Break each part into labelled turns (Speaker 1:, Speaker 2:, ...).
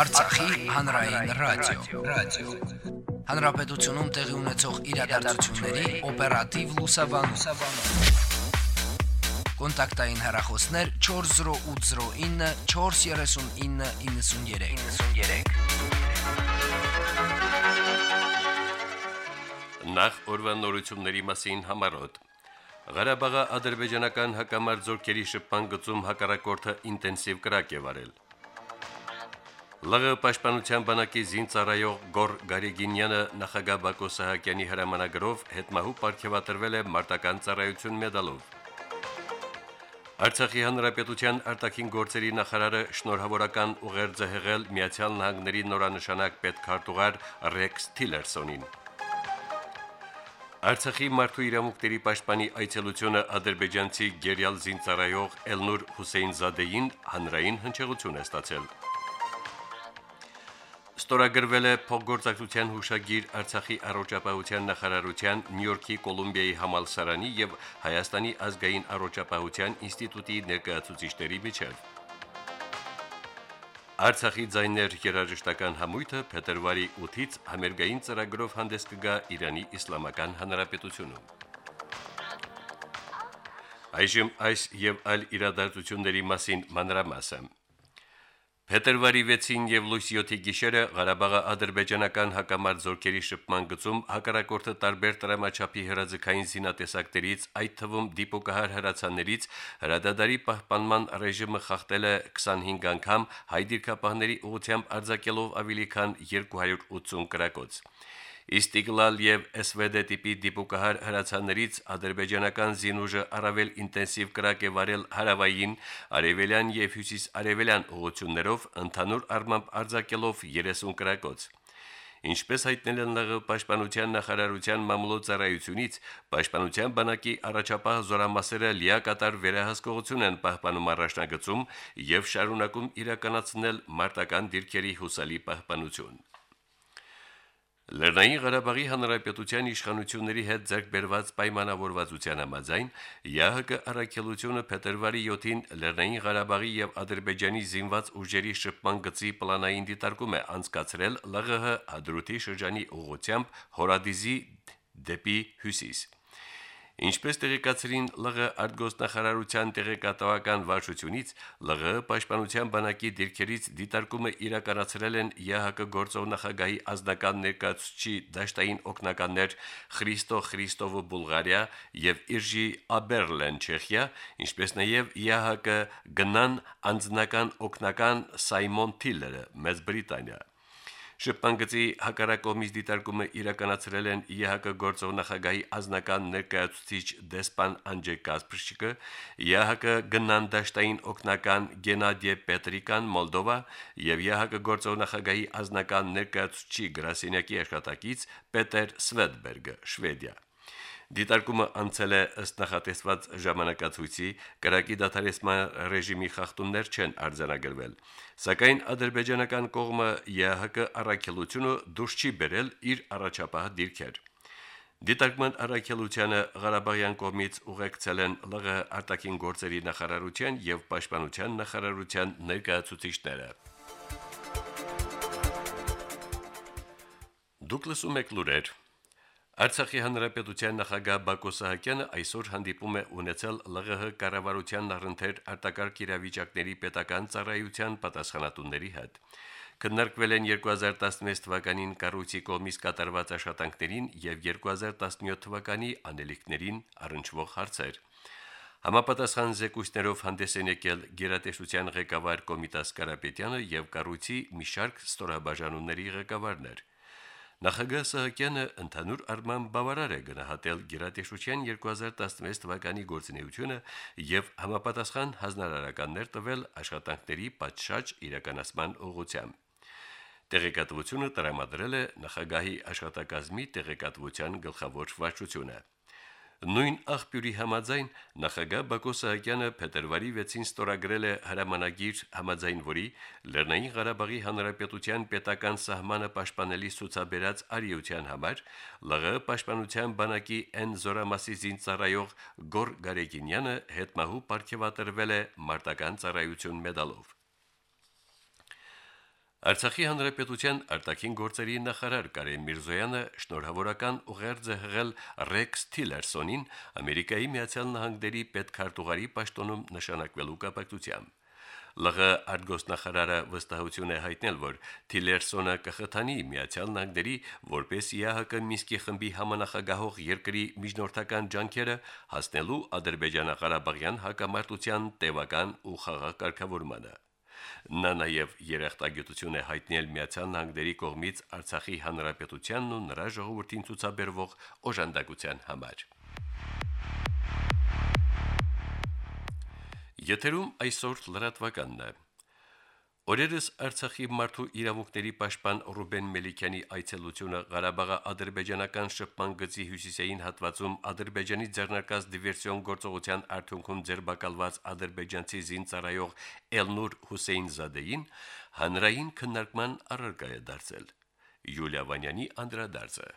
Speaker 1: Արցախի հանրային ռադիո, ռադիո։ Հանրապետությունում տեղի ունեցող իրադարձությունների օպերատիվ լուսաբանում։ Կոնտակտային հեռախոսներ 40809 43993։ 93։
Speaker 2: Նախ օրվանորությունների մասին համարոտ Ղարաբաղի ադրբեջանական հակամարտ զորքերի շփման գծում հակառակորդը ինտենսիվ կրակ է վարել։ ԼՂ պաշտպանության բանակի զինծառայող Գոր Գարեգինյանը նախագահ Բակո Սահակյանի հրամանագրով հետմահու ապարգևատրվել է մարտական ծառայություն մեդալով։ Արցախի հանրապետության արտաքին գործերի նախարարը շնորհավորական ուղերձ է հղել Միացյալ Նահանգների նորանշանակ պետքարտուղար Ռեքս Թիլերսոնին։ Արցախի մարդու իրավունքների պաշտպանի այցելությունը ադրբեջանցի գերիալ զինծառայող Էլնուր Հուսեյնզադեին հանրային հնչեղություն է ստացել։ Ստորագրվել է փոխգործակցության հուշագիր Արցախի առողջապահության նախարարության Նյու-Յորքի Կոլումբիայի համալսարանի եւ Հայաստանի ազգային առողջապահության ինստիտուտի ներկայացուցիչների միջև։ Արցախի ձայներ երաժշտական համույթը փետրվարի 8-ից համերգային ծրագրով հանդես կգա Իրանի Իսլամական Հանրապետությունում։ Այժմ այս եւ այլ իրադարձությունների մասին մանրամասը։ Փետրվարի 6-ին եւ լույս 7-ի գիշերը Ղարաբաղի ադրբեջանական հակամարտ զորքերի շփման գծում հակառակորդը տարբեր տրամաչափի հրաձգային զինատեսակներից, այդ թվում դիպուկահար հրացաններից հրադադարի պահպանման ռեժիմը խախտել է 25 անգամ հայ դիրքապահների ուղությամբ արձակելով ավելի քան 280 կրակոց։ Իստիգլալ եւ SVD տիպի դիպուկահար հրացաններից ադրբեջանական զինուժը առավել ինտենսիվ կրակ է վարել հարավային, արևելյան եւ հյուսիս-արևելյան ուղություններով ընդհանուր առմամբ արձակելով 30 կրակոց։ Ինչպես հայտնել են ԼՂ պաշտպանության նախարարության մամուլոցարայությունից, պաշտպանության բանակի առաջապահ զորամասերը լիակատար վերահսկողություն են պահպանում առաջնագծում եւ շարունակում իրականացնել մարտական դիրքերի հուսալի պահպանություն։ Լեռնային Ղարաբաղի Հանրապետության իշխանությունների հետ ձեռքբերված պայմանավորվածության համաձայն ՀՀԿ առաքելությունը փետրվարի 7-ին Լեռնային Ղարաբաղի եւ Ադրբեջանի զինված ուժերի շփման գծի պլանային դիտարկում է անցկացրել ԼՂՀ Հադրութի շրջանի ուղությամբ Հորադիզի դեպի հյուսիս։ Ինչպես տեղեկացրին ԼՂ արտգոսնախարարության տեղեկատվական վարչությունից, ԼՂ պաշտպանության բանակի դիրքերից դիտարկումը իրականացրել են ՀՀԿ գործող նախագահի ազնական ներկայացուցիչի դաշտային օկնականներ Խրիստո Խրիստովը Բուլղարիա եւ Իրժի Աբերլեն Չեխիա, ինչպես նաեւ ՀՀԿ գնան անձնական օկնական Սայմոն Թիլերը Մեծ Բրիտանիա։ Շփանգծի հակառակողմից դիտարկումը իրականացրել են ԵՀԿ գործող նախագահի ազնական ներկայացուցիչ դեսպան Անջե Կասպրշիկը, ԵՀԿ գնանդաշտային օկնական Գենադիե Պետրիկան Մոլդովա եւ ԵՀԿ գործող նախագահի ազնական ներկայացուցիչ գրասենյակի աշխատակից Պետեր Սվեդբերգը Շվեդիա։ Դիտարկումը անցել է ըստ նախատեսված ժամանակացույցի, կրակի դադարեցման ռեժիմի խախտումներ չեն արձանագրվել, սակայն ադրբեջանական կողմը ԵՀԿ առաքելությունը դուրս չի բերել իր առաջապահ դիրքեր։ Դիտարկման առաքելությանը Ղարաբաղյան կողմից ուղեկցել են ԼՂ արտաքին գործերի նախարարության եւ պաշտպանության նախարարության ներկայացուցիչները։ Դուք լսում եք լուրեր Արցախի հանրապետության նախագահ Բակո Սահակյանը այսօր հանդիպում է ունեցել ԼՂՀ կառավարության առընթեր արտակարգ իրավիճակների պետական ծառայության պատասխանատուների հետ։ Քննարկվել են 2016 թվականին կառույցի կողմից կատարված աշխատանքներին եւ 2017 թվականի անելիքներին առնչվող հարցեր։ Համապատասխան զեկույցներով հանդես են եկել Գերատեսչության ղեկավար Կոմիտաս Կարապետյանը եւ կառույցի մի շարք ստորաբաժանումների ղեկավարներ։ Նախագահ Սահակյանը ընդհանուր առմամբ բավարար է գնահատել Գերատեսչության 2016 թվականի գործունեությունը եւ համապատասխան հանրարարականներ տվել աշխատանքների պատշաճ իրականացման ուղղությամբ։ Տեղեկատվությունը տրամադրել է նախագահի աշխատակազմի տեղեկատվության գլխավոր վարչությունը։ Նույն աղբյուրի համաձայն նախագահ Բակո Սահակյանը փետրվարի 6-ին ստորագրել է հրամանագիր համաձայն որի Լեռնային Ղարաբաղի Հանրապետության պետական սահմանը պաշտպանելի ցուցաբերած արիության համար ԼՂ պաշտպանության բանակի N զորամասի զինծառայող Գոր Գարեգինյանը հետմահու ապարգևատրվել է մարտական ծառայություն մեդալով։ Արցախի հանրապետության արտաքին գործերի նախարար Կարեն Միրզոյանը շնորհավորական ուղերձ է հղել Ռեքս Թիլերսոնին Ամերիկայի Միացյալ Նահանգների պետքարտուղարի պաշտոնում նշանակվելու կապակցությամբ։ ԼՂ արտգոսնախարարը վստահություն է հայտնել, որ Թիլերսոնը կխթանի Միացյալ Նահանգների որպես ԵԱՀԿ Մինսկի խմբի համանախագահող երկրի միջնորդական ջանքերը հասնելու Ադրբեջանա-Ղարաբաղյան հակամարտության տևական ու խաղաղ կարգավորմանը։ Նա նաև երախտագիտություն է հայտնել Միացյալ Նահանգների կողմից Արցախի հանրապետությանն ու նրա ժողովրդին ցուցաբերվող օժանդակության համար։ Եթերում այսօր լրատվականն է։ Օրերս Արցախի մարդու իրավունքների պաշտպան Ռուբեն Մելիքյանի այցելությունը Ղարաբաղի ադրբեջանական շփման գծի հյուսիսային հատվածում Ադրբեջանի ձեռնարկած դիվերսիոն գործողության արդյունքում ձերբակալված ադրբեջանցի զինծառայող Էլնուր Հուսեյնզադեին հանրային քննարկման առարկա է դարձել։ Յուլիա Վանյանի անդրադարձը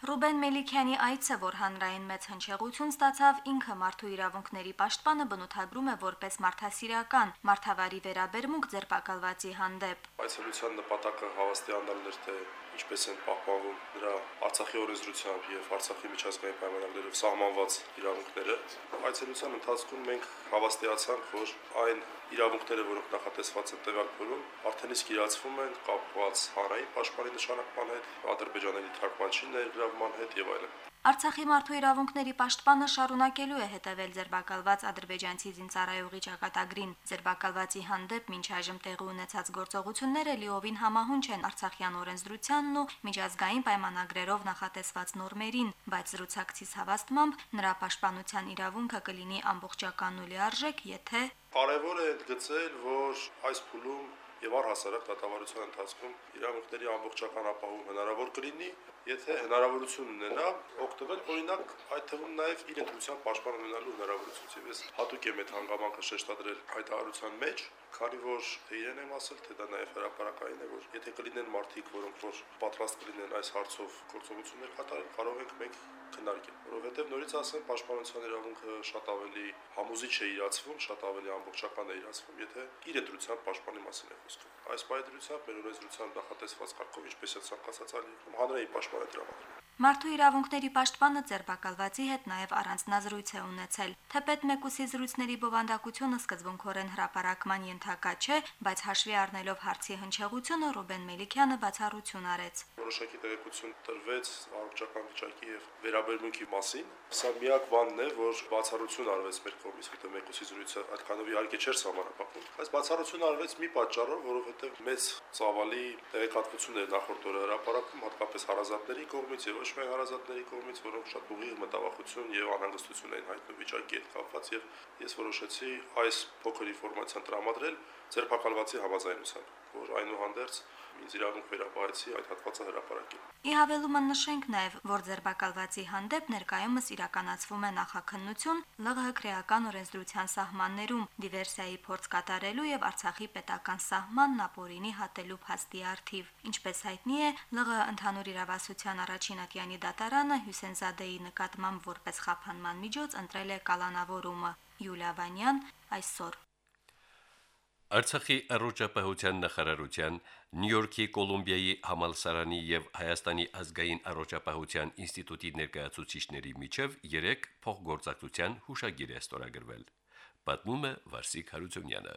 Speaker 3: Ռուբեն Մելիքյանի այցը, որ հանրային մեծ հնչեղություն ստացավ, ինքը մարդու իրավունքների պաշտպանը բնութագրում է որպես մարդասիրական, մարդավարի վերաբերմունք ձերբակալվածի հանդեպ։
Speaker 4: Այցելության նպատակը հավաստիանալն էր, թե ինչպես են պահպանվում նրա Արցախի օրենսդրությամբ եւ Արցախի միջազգային պայմանագրերով սահմանված իրավունքները։ Այցելության ընթացքում մենք հավաստիացանք, որ այն իրավունքները, որոնք նախատեսված են տվյալ փուլում, արդեն իսկ իրացվում են կապված հանրային պաշտպանի նշանակման հետ, ադրբեջանելի թարգմանչի ներգրավման հետ եւ այլն։
Speaker 3: Արցախի մարդու իրավունքների պաշտպանը շարունակելու է հետևել ձերբակալված ադրբեջանցի զինծառայողի ճակատագրին։ Ձերբակալվածի հանդեպ մինչ այժմ տեղի ունեցած գործողությունները լիովին համահունչ են Արցախյան օրենսդրությանն ու միջազգային պայմանագրերով նախատեսված նորմերին, բայց զրուցակցից հավաստմամբ նրա պաշտպանության իրավունքը կլինի ամբողջական ու լիարժեք, եթե
Speaker 4: Կարևոր է ընդգծել, որ այս փուլում եւ առհասարակ դատավարության ընթացքում իրավունքների ամբողջական ապահովում հնարավոր կլինի, եթե հնարավորություն ունենա օգտվել օրինակ այդ թվում նաեւ իր ընտրության պաշտպան ունենալու հնարավորությունից։ Եվ ես հատուկ եմ այդ հանգամանքը շեշտադրել հայտարարության մեջ, քանի որ իրեն եմ ասել, թե դա նաեւ հրաապարակային է, որ եթե կլինեն մարդիկ, որոնք որ պատրաստ կլինեն այս հարցով գործողություններ կատարել, կարող ենք մենք քննարկել, որովհետև նորից ասեմ, պաշտպանության իրավունքը շատ ավելի համոզիչ է իրացվում, շատ ավելի ամբողջական է իրացվում, եթե իր ընտրության պաշտպանի մասին է խոսքը։ Այս բայդրությամբ մեր օրենսդրության նախատեսված կարգով ինչպես է ցանկացած այլ հանրային պաշտպանը տրամադրում։
Speaker 3: Մարդու իրավունքների պաշտպանը ձերբակալվածի հետ նաև առանձնազրույց է ունեցել։ Թեպետ մեկուսի զրույցների բովանդակությունը սկզբունքորեն հրապարակման ենթակա չէ, բայց հաշվի առնելով հարցի հնչեղությունը Ռուբեն Մելիքյանը բացառություն արեց։
Speaker 4: Որոշակի տեղեկություն տրվեց առողջական վիճակի եւ վերաբերմունքի մասին։ Սա միակ բանն է, որ բացառություն արվեց մեր կողմից, որտեղ մեկուսի զրույցը այդքանով իհարկե չէր սահմանափակվում, բայց բացառություն արվեց մի պատճառով, որովհետեւ մեծ ծավալի տեղեկատվություն էր նախորդ օրը հրապարակում, հատկապես հարազատների կողմից եւ ոչ միայն հարազատների կողմից, որոնք շատ ուղիղ մտավախություն եւ անհանգստություն էին հայտնում վիճակի հետ կապված եւ ես որոշեցի այս փոքր ինֆորմացիան տրամադրել ձերբակալվածի համաձայնությամբ, որ այնուհանդերձ ինձ իրավունք վերապահեցի այդ հատվածը հրապարակել։
Speaker 3: Ի հավելումը նշենք նաև, որ ձերբակալվածի հանդեպ ներկայումս իրականացվում է նախաքննություն ԼՂՀ քրեական օրենսդրության սահմաններում դիվերսիայի փորձ կատարելու եւ Արցախի պետական սահմանն ապօրինի հատելու փաստի արդիվ։ Ինչպես հայտնի է, ԼՂՀ ընդհանուր իրավասության առաջին ատյանի դատարանը Հյուսենզադեի նկատմամբ որպես խափանման միջոց ընտրել է կալանավորումը։ Յուլիա Վանյան այսօր
Speaker 2: Արցախի առողջապահության նախարարության Նյու Յորքի Կոլումբիայի համալսարանի եւ Հայաստանի ազգային առողջապահության ինստիտուտի ներկայացուցիչների միջև 3 փոխգործակցության հուշագիր է ստորագրվել։ Պատմում է Վարսիկ Հարությունյանը։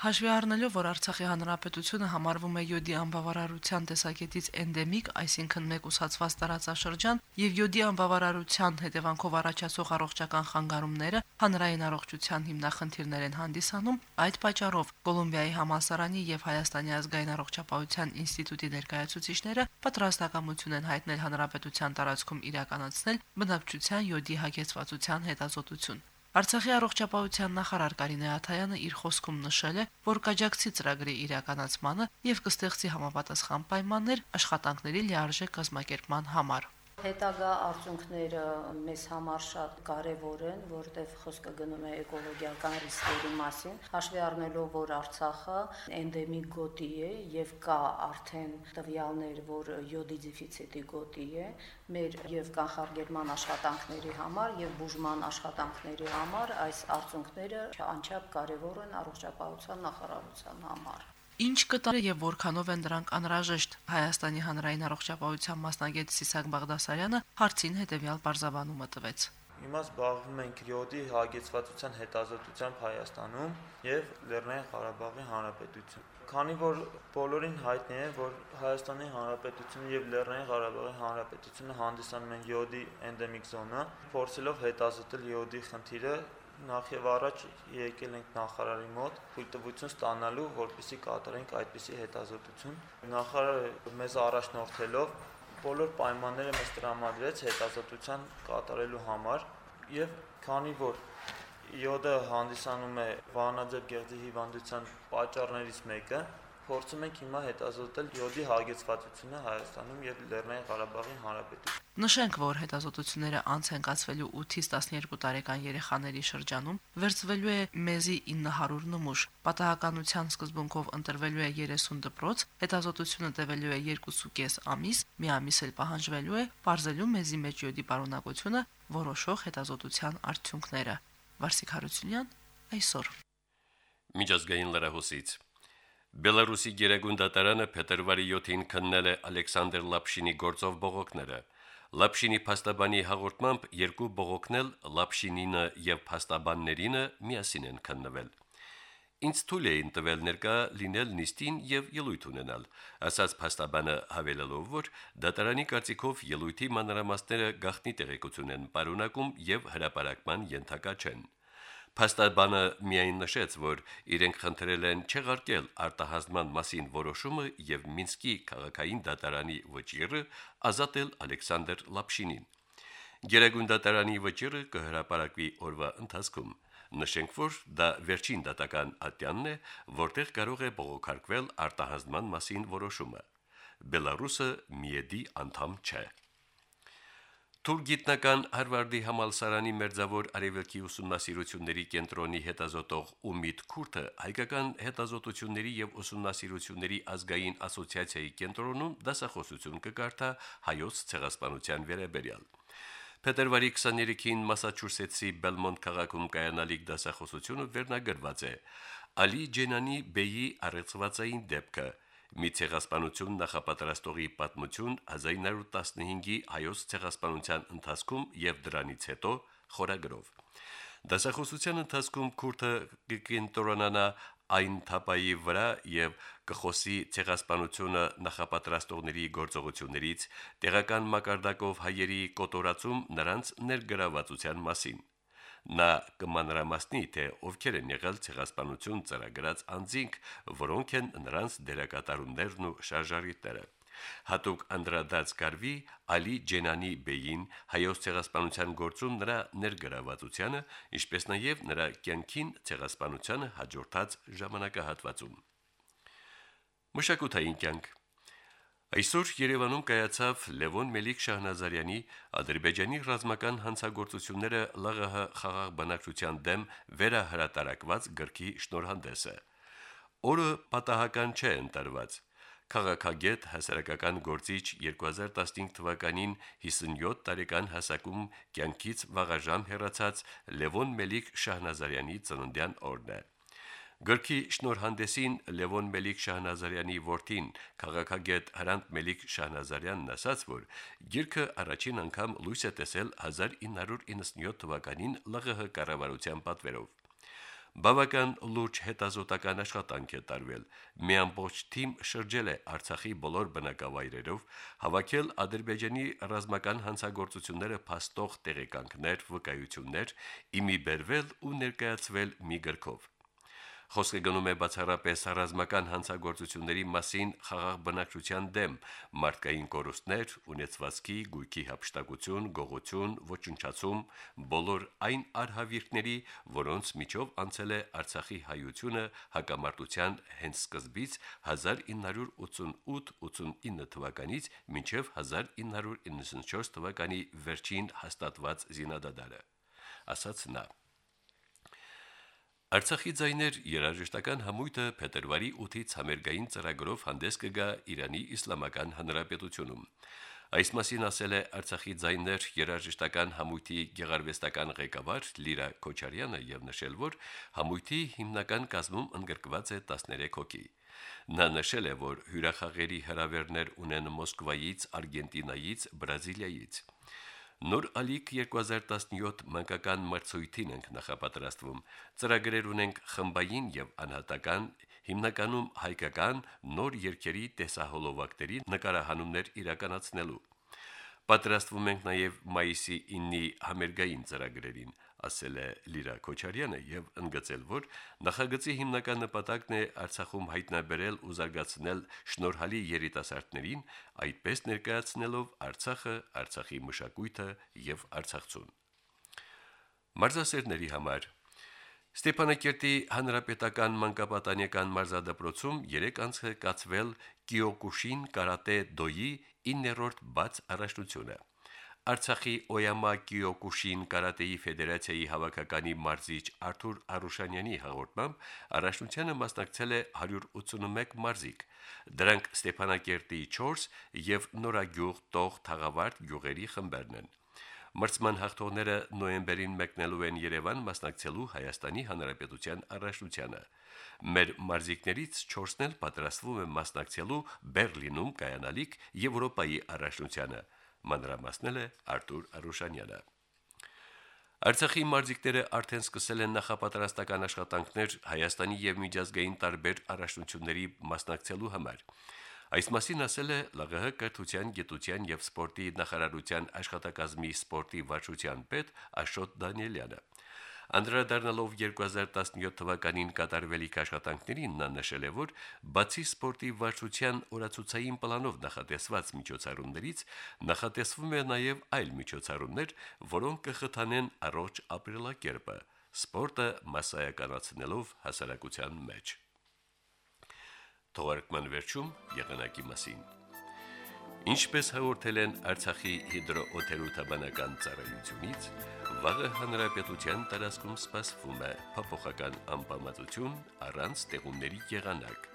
Speaker 5: Հաշվի առնելով, որ Արցախի հանրապետությունը համարվում է յոդի անբավարարության տեսակետից էնդեմիկ, այսինքն մեկուսացված տարածաշրջան, եւ յոդի անբավարարության հետևանքով առաջացող առողջական խանգարումները հանրային առողջության հիմնախնդիրներ են հանդիսանում, այդ պատճառով Կոլումբիայի համալսարանի եւ Հայաստանի ազգային առողջապահության ինստիտուտի ներկայացուցիչները պատրաստակամություն են հայտնել հանրապետության տարածքում իրականացնել բնակչության յոդի հագեցվածության հետազոտություն։ Արցախի առողջապահության նախարար Կարինե Աթայանը իր խոսքում նշել է, որ կաջակցի ծրագրի իրականացմանը եւ կստեղծի համապատասխան պայմաններ աշխատանքների լիարժեք կազմակերպման համար
Speaker 6: հետագա արդյունքները մեզ համար շատ կարևոր են, որտեղ խոսքը գնում է էկոլոգիական ռիսկերի մասին, հաշվի առնելով, որ Արցախը էնդեմիկ գոտի է եւ կա արդեն տվյալներ, որ յոդի դեֆիցիտի գոտի է, մեր եւ կանխարգելման աշխատանքների համար եւ բուժման աշխատանքների համար այս արդյունքները անչափ կարևոր են առողջապահության նախարարության համար։
Speaker 5: Ինչ կտա եւ որքանով են դրանք անհրաժեշտ Հայաստանի հանրային առողջապահության մասնագետ Սիսակ Բաղդասարյանը հարցին հետեւյալ բարձաբանումը տվեց.
Speaker 7: Հիմա զբաղվում ենք յոդի հագեցվածության հետազոտությամբ Հայաստանում եւ Լեռնային Ղարաբաղի Հանրապետություն։ Քանի որ բոլորին հայտնի է, որ Հայաստանի Հանրապետությունը եւ Լեռնային Ղարաբաղի Հանրապետությունը հանդիսանում են յոդի էնդեմիկ զոնա, փորձելով հետազոտել յոդի խնդիրը, նախ եւ առաջ եկել ենք նախարարի մոտ թույլտվություն ստանալու, որպեսզի կատարենք այդպիսի հետազոտություն։ Նախարարը մեզ առաջնորդելով բոլոր պայմանները մեզ տրամադրեց հետազոտության կատարելու համար եւ քանի որ յոդը հանդիսանում է վանաձև գեղձի հիվանդության պատճառներից մեկը, փորձում ենք հիմա հետազոտել յոդի հագեցվածությունը Հայաստանում եւ Լեռնային Ղարաբաղի Հանրապետությունում։
Speaker 5: Նշենք, որ հետազոտությունները անց են կացվելու 8-ից 12 տարեկան երեխաների շրջանում, վերցվելու է մեզի 900 նմուշ, պատահականության սկզբունքով ընտրվելու է 30 դպրոց, հետազոտությունը տևելու է 2.5 ամիս, մի ամիս էլ պահանջվելու է ողջելու մեզի մեջ յոդի պարունակությունը որոշող հետազոտության արդյունքները։ Վարսիկ Հարությունյան այսօր
Speaker 2: Միջազգային լրահոսից Բելարուսի Գերագույն դատարանը փետրվարի 7-ին քննել է Ալեքսանդր Լապշինի գործով բողոքները։ Լապշինի փաստաբանի հաղորդմամբ երկու բողոքնել Լապշինինը եւ փաստաբաններինը միասին են քննվել։ Ինձ թույլ էին տվել ներկա լինել նիստին եւ ելույթ ունենալ, ասաց փաստաբանը հավելելով, որ դատարանի կարծիքով ելույթի մանրամասները գաղտնի տեղեկություն են պարունակում եւ հրապարակման ենթակա չեն։ Փաստաբանը միայն նշեց, որ իրենք խնդրել են չեղարկել արտահանման մասին որոշումը եւ Մինսկի քաղաքային դատարանի վճիռը ազատել Ալեքսանդր Լապշինին։ Գերագույն դատարանի վճիռը կհրապարակվի օրվա ընթացքում։ Նշենք, որ դա վերջին դատական ատյանն է, որտեղ կարող է բողոքարկվել արտահանման մասին որոշումը։ Բելարուսը միեդի անդամ չէ։ Թուրք գիտնական Հարվարդի համալսարանի մերձավոր արևելքի ուսումնասիրությունների կենտրոնի հետազոտող Ումիդ Քուրթը հայկական հետազոտությունների եւ ուսումնասիրությունների ազգային ասոցիացիայի կենտրոնում դասախոսություն կկարդա հայոց ցեղասպանության վերաբերյալ։ Փետրվարի 23-ին Մասաչուսեթսի Բելմոնտ քաղաքում կայանալիք դասախոսությունը վերնագրված է. Ալի Ջենանի Բեյի առեցվածային դեպքը մի ցեղասպանություն նախապատրաստողի պատմություն 1915-ի հայոց ցեղասպանության ընթացքում եւ դրանից հետո խորագրով։ Դասախոսության ընթացքում քուրթը կկենտրոնանա այն թապայի վրա եւ կխոսի ցեղասպանությունը նախապատրաստողների գործողություններից տեղական մակարդակով հայերի կոտորածում նրանց ներգրավվածության մասին։ Նա կմանրամասնի, թե ովքեր են եղել ցեղասպանություն ծրագրած անձինք, որոնք են նրանց դերակատարումներն ու շարժարիտները։ Հատուկ անդրադարձ կարվի Ալի Ջենանի Բեյին հայոց ցեղասպանության գործում նրա ներգրավվածությանը, ինչպես նաև նրա կյանքին ցեղասպանությանը հաջորդած ժամանակահատվածում։ Մշակութային կյանք Այսօր Երևանում կայացավ Լևոն Մելիք Շահնազարյանի Ադրբեջանի ռազմական հանցագործությունները ԼՂՀ խաղաղ բնակչության դեմ վերահրատարակված գրքի շնորհանդեսը։ Օրը պատահական չէ ընտրված։ Խաղաղագետ հասարակական գործիչ 2015 թվականին 57 տարեկան հասակում կյանքից վաղաժամ հեռացած Լևոն Մելիք Շահնազարյանի ծննդյան օրն է։ Գրքի շնորհանդեսին Լևոն Մելիք Շահնազարյանի որդին քաղաքագետ Հրանտ Մելիք Շահնազարյանն ասաց, որ գիրքը առաջին անգամ լույս է տեսել 1997 թվականին ԼՂՀ կառավարության պատվերով։ Բավական լուրջ հետազոտական աշխատանք է տարվել։ Մի ամբողջ թիմ շրջել է Արցախի բոլոր բնակավայրերով, հավաքել Ադրբեջանի ռազմական հանցագործությունները փաստող տեղեկանքներ, վկայություններ, իմի բերվել ու ներկայացվել մի գրքով։ Խոսքը գնում է բացառապես ռազմական հանցագործությունների մասին խաղաղ բնակչության դեմ, մարդկային կորուստներ, ունեցվածքի, գույքի հապշտակություն, գողություն, ոչնչացում, բոլոր այն արհավիրքների, որոնց միջով անցել է Արցախի հայությունը հակամարտության հենց սկզբից 1988-89 թվականից մինչև 1994 թվականի վերջին հաստատված զինադադարը ասաց նա Արցախի ձայներ երաժշտական համույթը փետրվարի 8-ից համերգային ծրագրով հանդես կգա Իրանի Իսլամական Հանրապետությունում։ Այս մասին ասել է Արցախի ձայներ երաժշտական համույթի գեղարվեստական ղեկավար Լիրա Քոչարյանը եւ նշել, որ համույթի հիմնական կազմում ընդգրկված է 13 հոգի։ Նա նշել է, որ հյուրախաղերի հրավերներ ունեն Մոսկվայից, Արգենտինայից, Բրազիլիայից։ Նոր ալիք 2017 մանկական մրցույթին ենք նախապատրաստվում։ Ծրագրեր ունենք խմբային եւ անհատական, հիմնականում հայկական նոր երկերի տեսահոլովակների նկարահանումներ իրականացնելու։ Պատրաստվում ենք նաև մայիսի 9-ի համերգային ծրագրերին, ասել է Լիրա Քոչարյանը եւ ընդգծել, որ նախագծի հիմնական նպատակն է Արցախում հայտնաբերել ու զարգացնել շնորհալի երիտասարդներին, այդպես ներկայացնելով Արցախը, Արցախի մշակույթը եւ Արցախցուն։ Մարզասերների համար. Ստեփանակերտի հանրապետական մանկապատանեկան մարզադպրոցում 3 անց է կացվել Կիոկուշին կարատե դոյի 9-րդ բաց առաջնությունը։ Արցախի Օյամա Կիոկուշին կարատեի ֆեդերացիայի հավաքականի մարզիչ Արթուր Արուշանյանի հաղորդմամբ առաջնությանը մասնակցել է 181 մարզիկ։ Դրանք Ստեփանակերտի 4 եւ Նորագյուղ, Տող, Թաղավարտ գյուղերի խմբերն են։ Մրցման հաղթողները նոյեմբերին մեկնելու են Երևան մասնակցելու Հայաստանի Հանրապետության առաջնությանը։ Մեր մարզիկներից 4-ն էլ պատրաստվում են մասնակցելու Բերլինում կայանալիք Եվրոպայի առաջնությանը։ Մանրամասնել է Արտուր Արուշանյանը։ Արցախի մարզիկները արդեն սկսել են նախապատրաստական աշխատանքներ Հայաստանի եւ միջազգային տարբեր առաջնությունների մասնակցելու համար։ Այս մասին ասել է ԼՂՀ կրթության, գիտության եւ սպորտի նախարարության աշխատակազմի սպորտի վարչության պետ Աշոտ Դանիելյանը։ Անդրադառնալով 2017 թվականին կատարվելիք աշխատանքներին նա նշել է, որ բացի սպորտի վարչության օրացուցային պլանով նախատեսված միջոցառումներից նախատեսվում է նաև այլ միջոցառումներ, որոնք կխթանեն առողջ ապրելակերպը, սպորտը մասսայականացնելով հասարակության մեջ։ Թողարկման վերջում եղանակի մասին։ Ինչպես հաղորդել են Արցախի հիդրոօթերոթաբանական ծառայությունից, վաղը հանրապետության տարածքում սպասվում է փոփոխական անբավարարություն առանց տեղումների եղանակ։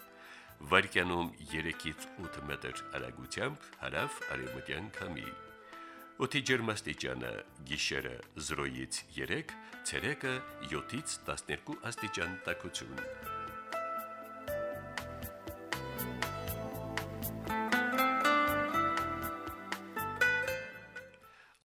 Speaker 2: Վարկյանում 3-ից 8 մետր արագությամբ հարավ արևմտյան քամի։ Օդի ջերմաստիճանը՝ գիշերը 0-ից 3, ցերեկը 7-ից 12 աստիճան տաքություն։